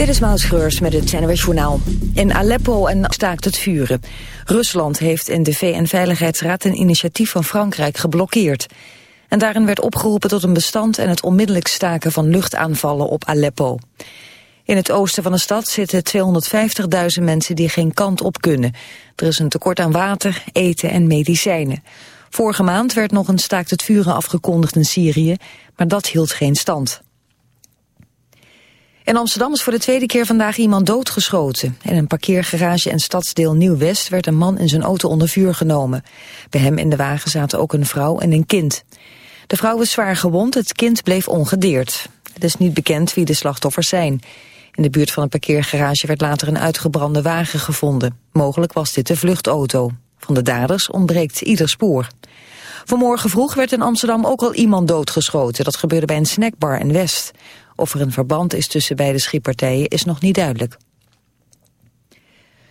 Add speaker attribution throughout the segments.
Speaker 1: Dit is Maus Schreurs met het NWS Journaal. In Aleppo en staakt het vuren. Rusland heeft in de VN-veiligheidsraad een initiatief van Frankrijk geblokkeerd. En daarin werd opgeroepen tot een bestand en het onmiddellijk staken van luchtaanvallen op Aleppo. In het oosten van de stad zitten 250.000 mensen die geen kant op kunnen. Er is een tekort aan water, eten en medicijnen. Vorige maand werd nog een staakt het vuren afgekondigd in Syrië, maar dat hield geen stand. In Amsterdam is voor de tweede keer vandaag iemand doodgeschoten. In een parkeergarage en stadsdeel Nieuw-West werd een man in zijn auto onder vuur genomen. Bij hem in de wagen zaten ook een vrouw en een kind. De vrouw is zwaar gewond, het kind bleef ongedeerd. Het is niet bekend wie de slachtoffers zijn. In de buurt van een parkeergarage werd later een uitgebrande wagen gevonden. Mogelijk was dit de vluchtauto. Van de daders ontbreekt ieder spoor. Vanmorgen vroeg werd in Amsterdam ook al iemand doodgeschoten. Dat gebeurde bij een snackbar in West. Of er een verband is tussen beide schietpartijen is nog niet duidelijk.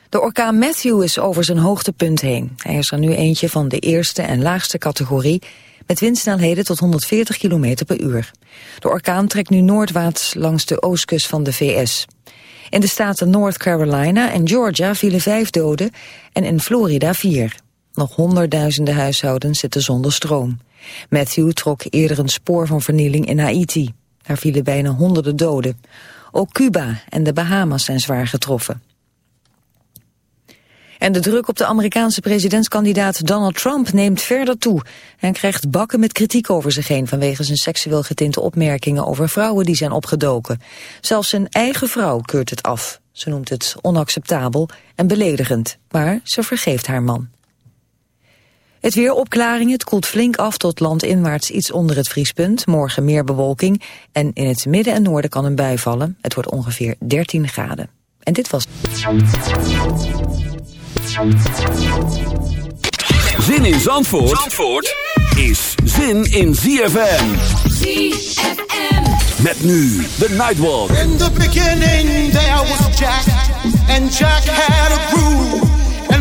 Speaker 1: De orkaan Matthew is over zijn hoogtepunt heen. Hij is er nu eentje van de eerste en laagste categorie... met windsnelheden tot 140 km per uur. De orkaan trekt nu noordwaarts langs de oostkust van de VS. In de staten North Carolina en Georgia vielen vijf doden... en in Florida vier. Nog honderdduizenden huishoudens zitten zonder stroom. Matthew trok eerder een spoor van vernieling in Haiti. Daar vielen bijna honderden doden. Ook Cuba en de Bahamas zijn zwaar getroffen. En de druk op de Amerikaanse presidentskandidaat Donald Trump neemt verder toe. en krijgt bakken met kritiek over zich heen vanwege zijn seksueel getinte opmerkingen over vrouwen die zijn opgedoken. Zelfs zijn eigen vrouw keurt het af. Ze noemt het onacceptabel en beledigend, maar ze vergeeft haar man. Het weer opklaringen, het koelt flink af tot landinwaarts iets onder het vriespunt. Morgen meer bewolking en in het midden en noorden kan een bui vallen. Het wordt ongeveer 13 graden. En dit was...
Speaker 2: Zin in Zandvoort, Zandvoort is zin in ZFM.
Speaker 3: ZFM.
Speaker 2: Met nu de Nightwalk.
Speaker 4: In the beginning there was Jack. And Jack had a groove.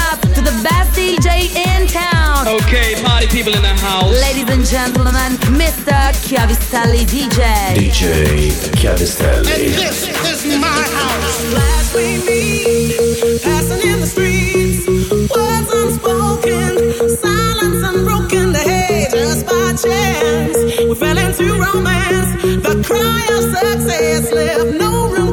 Speaker 5: to the best DJ in town.
Speaker 6: Okay, party people in the house.
Speaker 5: Ladies and gentlemen, Mr. Chiavistelli DJ.
Speaker 7: DJ Chiavistelli.
Speaker 4: And this is my house.
Speaker 8: Last we meet, passing in the streets, words unspoken, silence unbroken. Hey, just by chance, we fell into romance. The cry of success left no room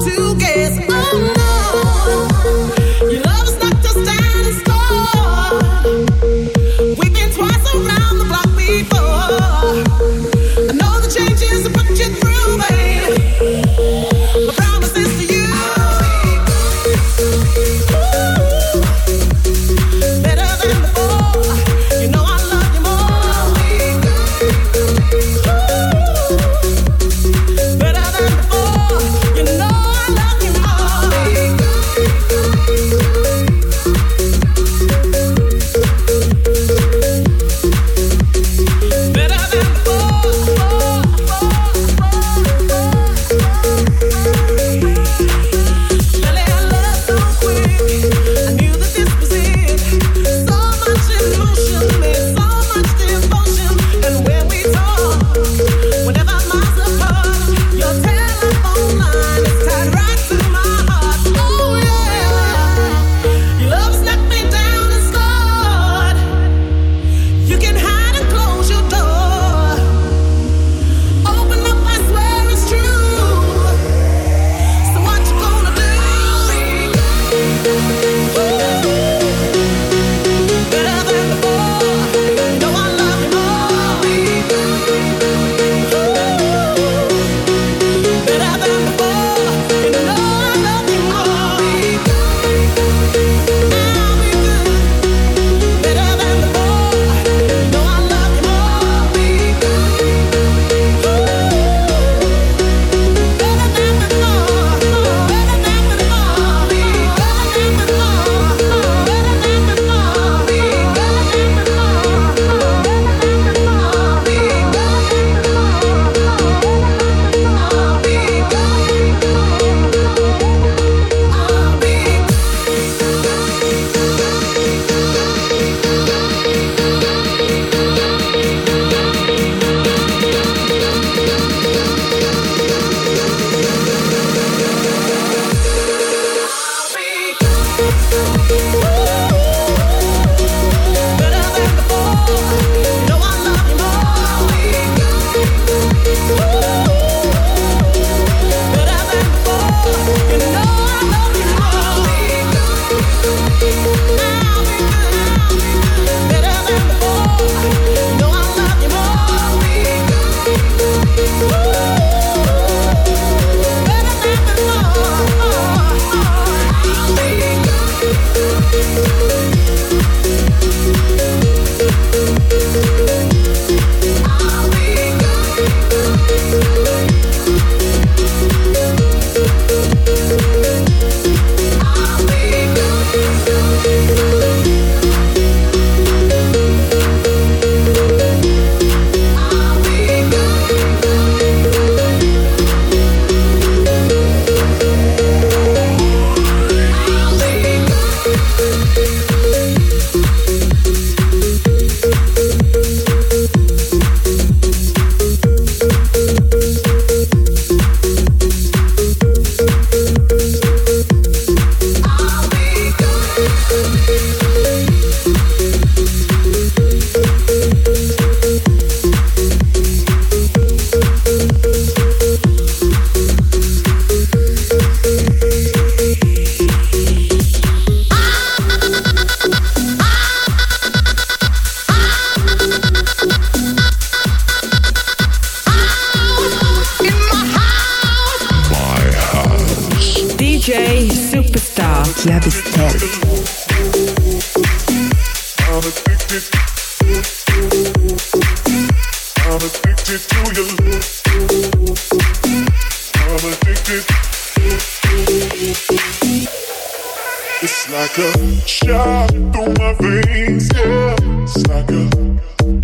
Speaker 9: It's like a shot through my veins, yeah. It's like a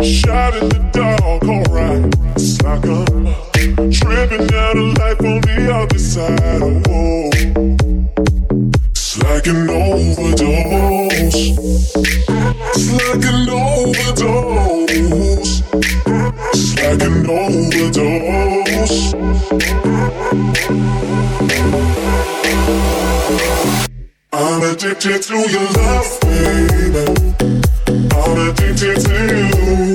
Speaker 9: shot in the dark, alright. It's like I'm tripping out of life on the other side. Oh, it's like an overdose. It's like an overdose. It's like an overdose. addicted to your love, baby. I'm addicted to you.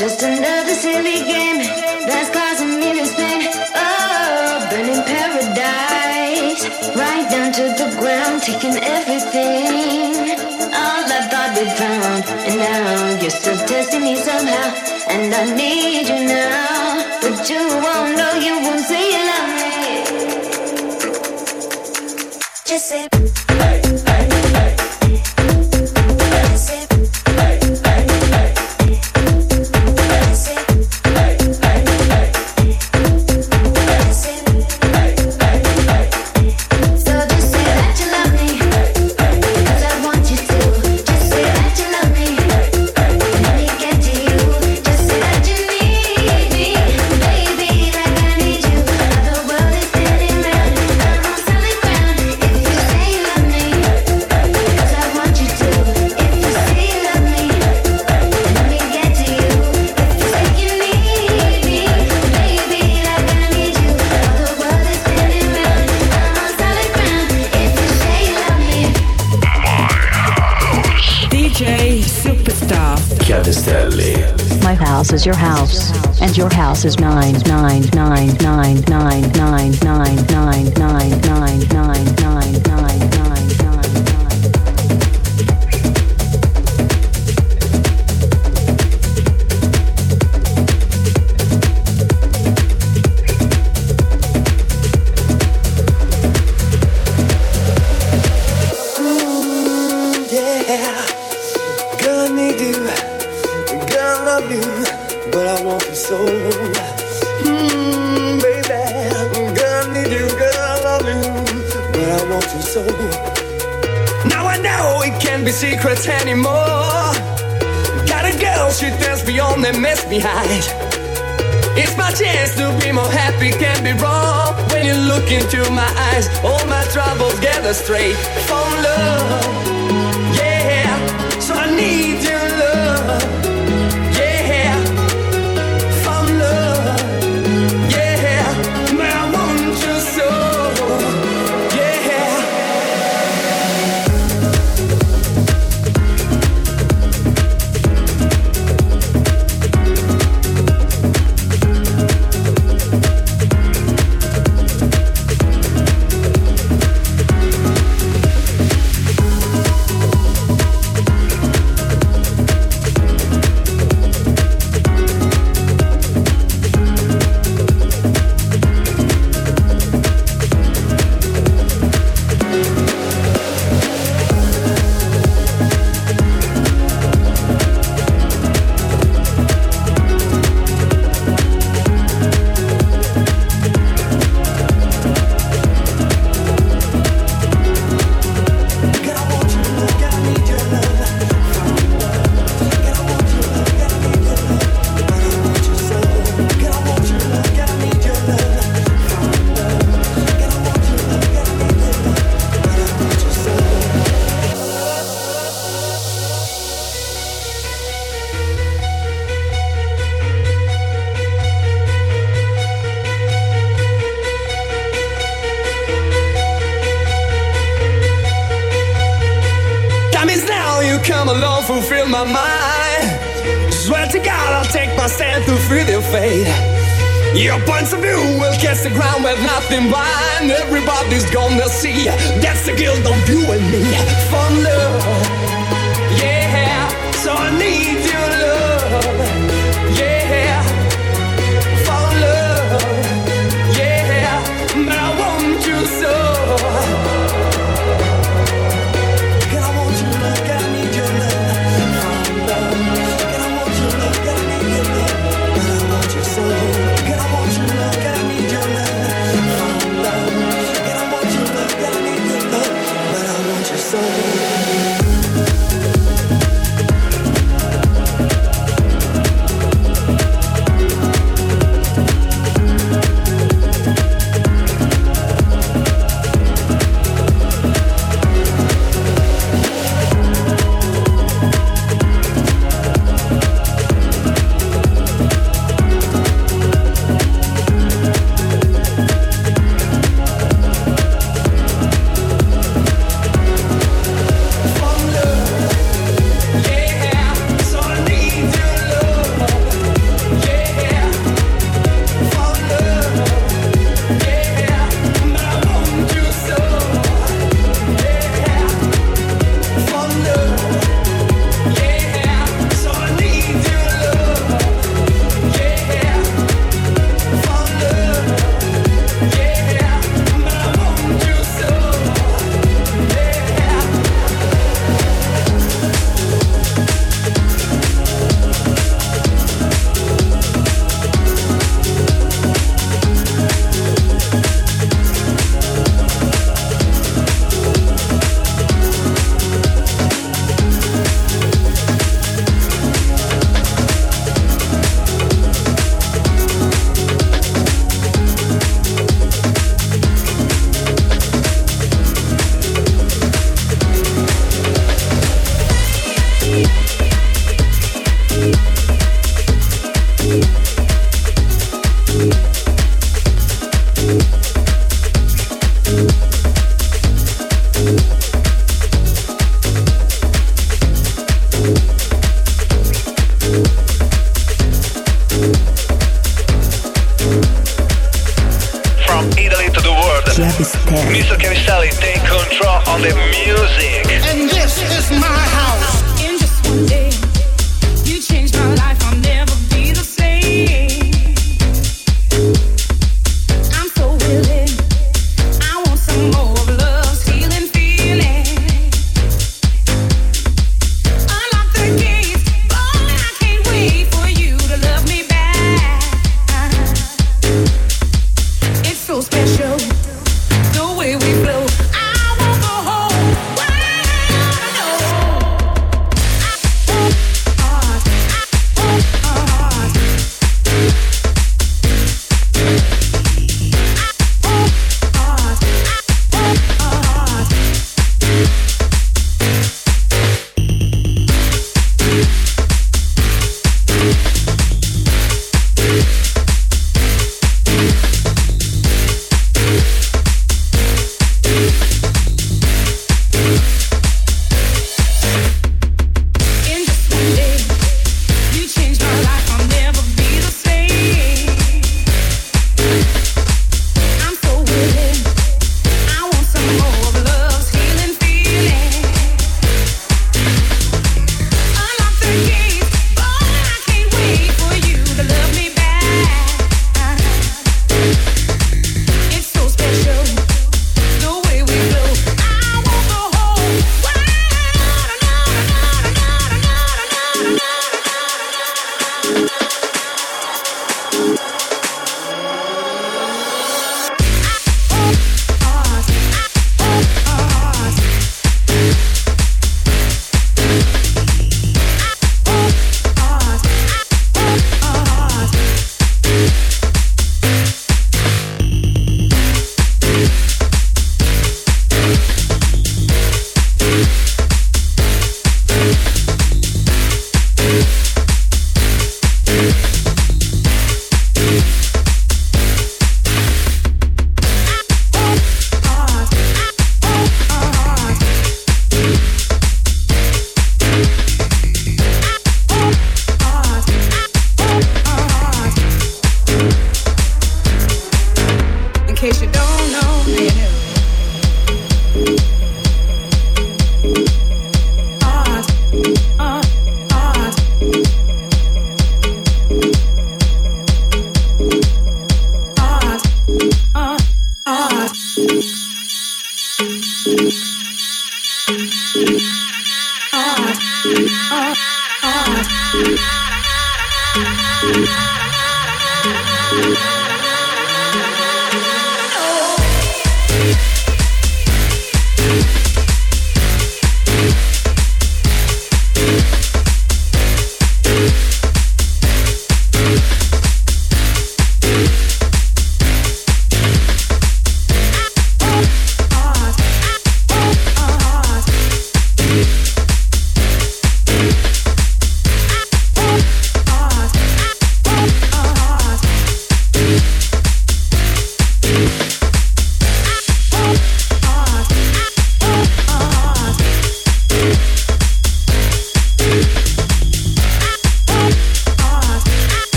Speaker 10: Just another silly game that's causing me this pain. Oh, burning paradise right down to the ground, taking everything. All I thought we found, and now you're still testing me somehow. And I need you now, but you won't know, you won't say you love me. Just say.
Speaker 11: house is
Speaker 12: mine. soul. Now I know it can't be secrets anymore. Got a girl, she dance beyond the mess behind. It's my chance to be more happy, can't be wrong. When you look into my eyes, all my troubles gather straight from love. swear to God, I'll take my stand through free their fate. Your points of view will catch the ground with nothing blind. Everybody's gonna see that's the guilt of you and me. For love, yeah. So I need you.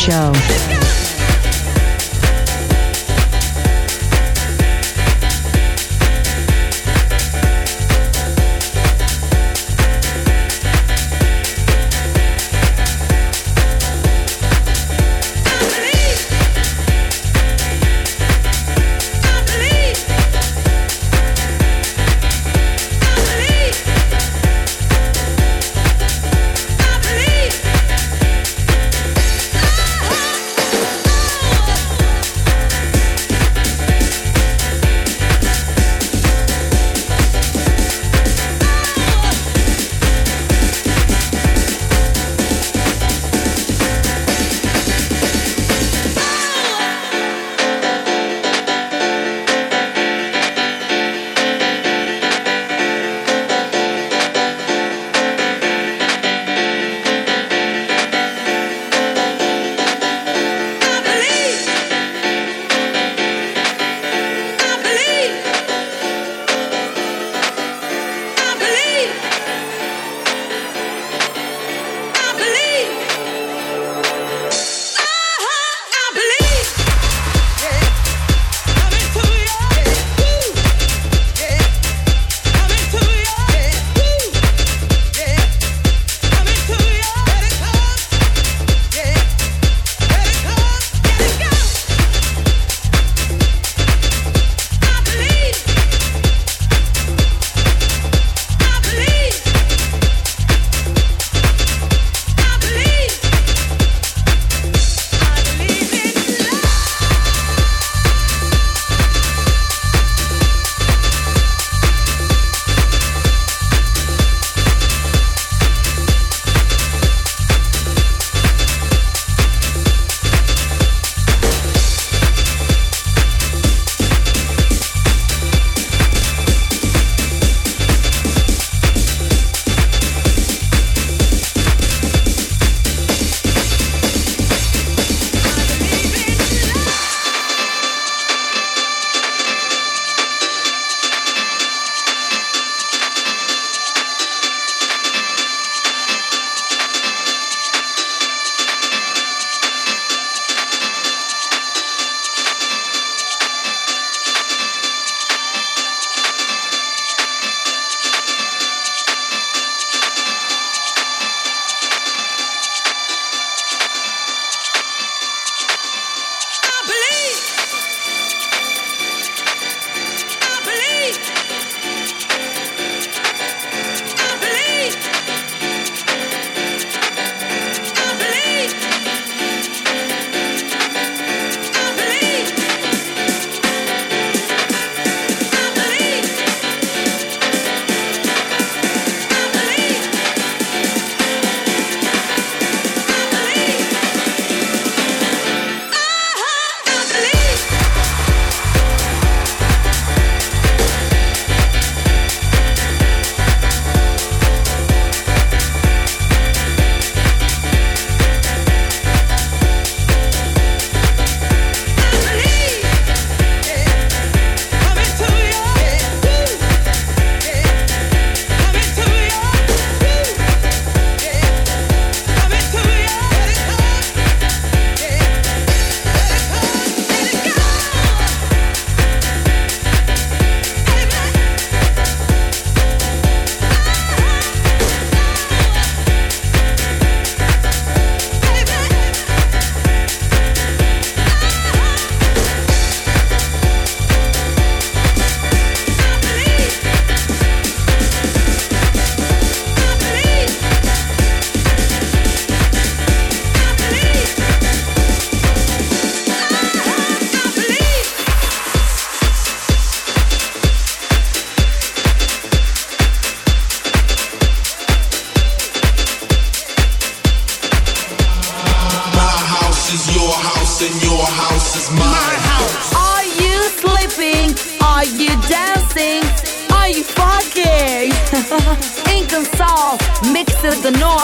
Speaker 8: show.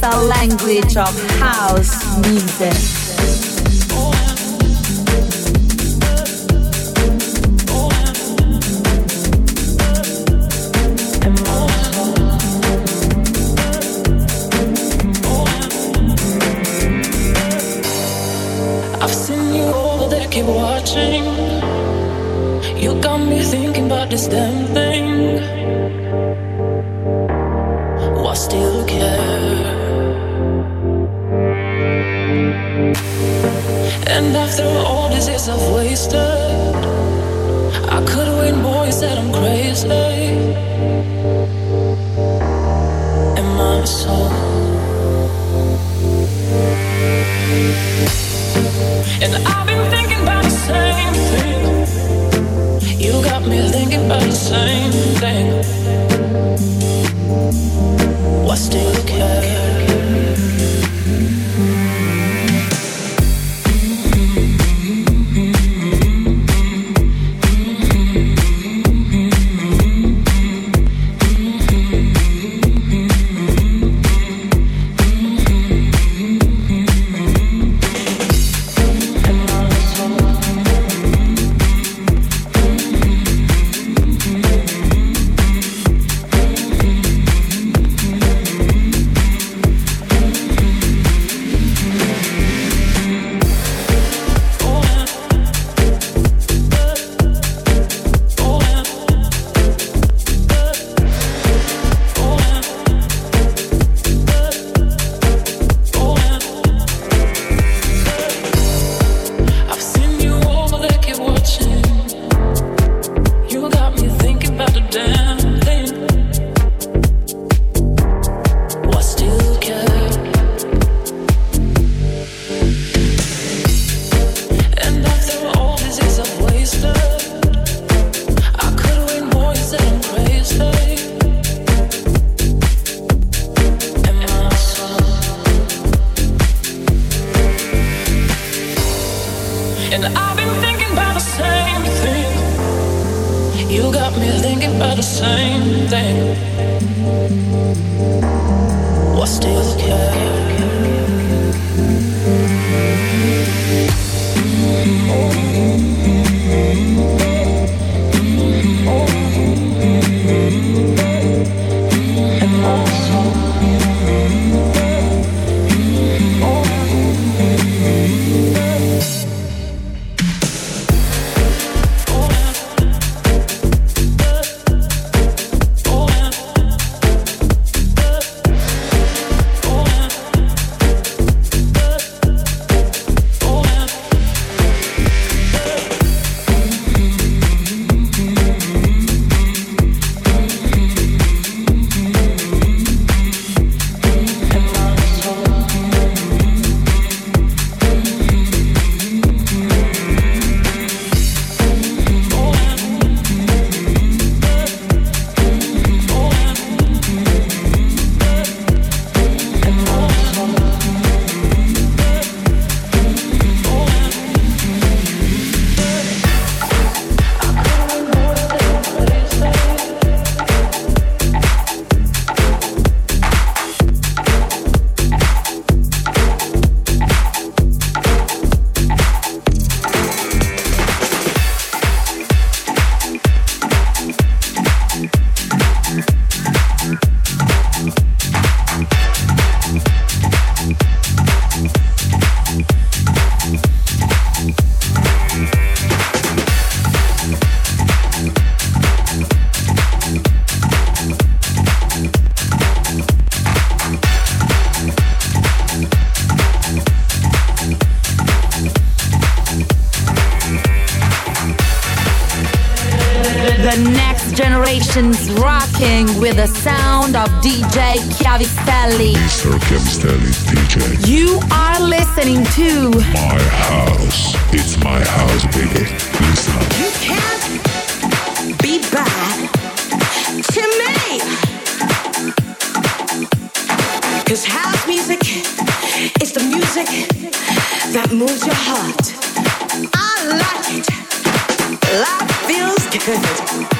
Speaker 5: Universal language of house music.
Speaker 13: I've seen you over there, keep watching. You got me thinking about this damn thing. And after all these years I've wasted, I could win, more. You said I'm crazy.
Speaker 5: Rocking with the sound of DJ Chiavistelli.
Speaker 14: Mr. Chiavistelli DJ.
Speaker 5: You are listening to
Speaker 14: My house. It's my house, baby. Listen up.
Speaker 8: You can't be bad to me. Cause house music is the music that moves your heart. I like it. Life feels good.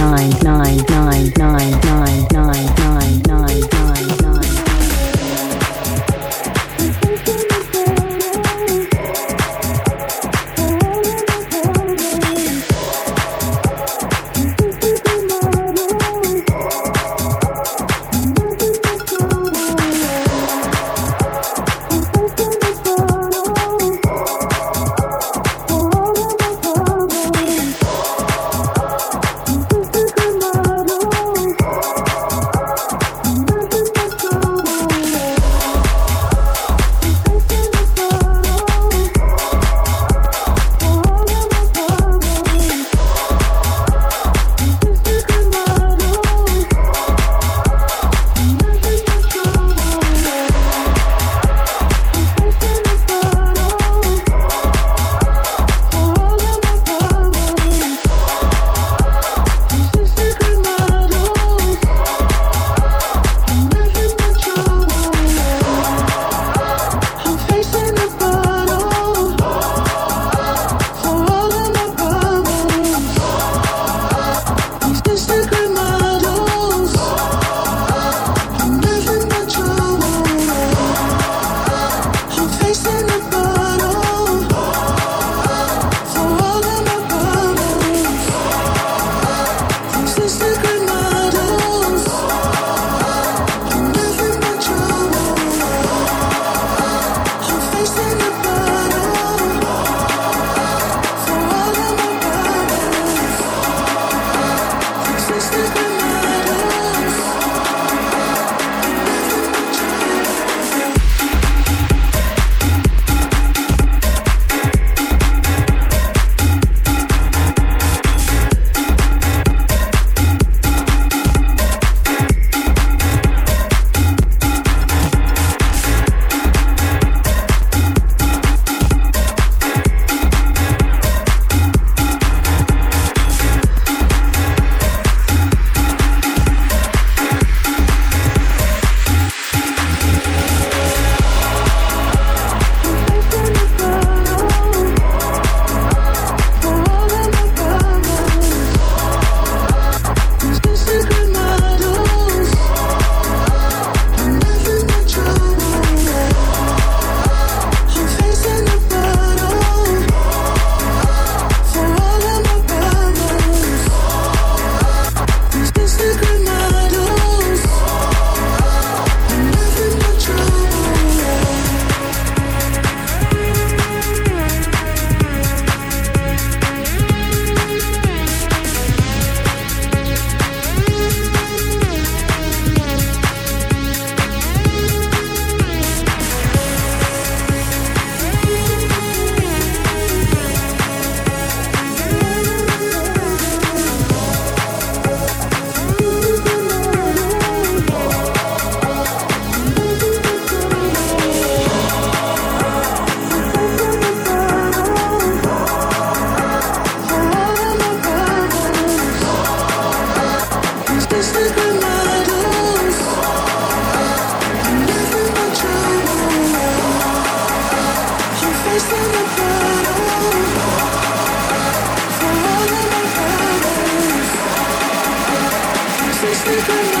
Speaker 11: Thank you.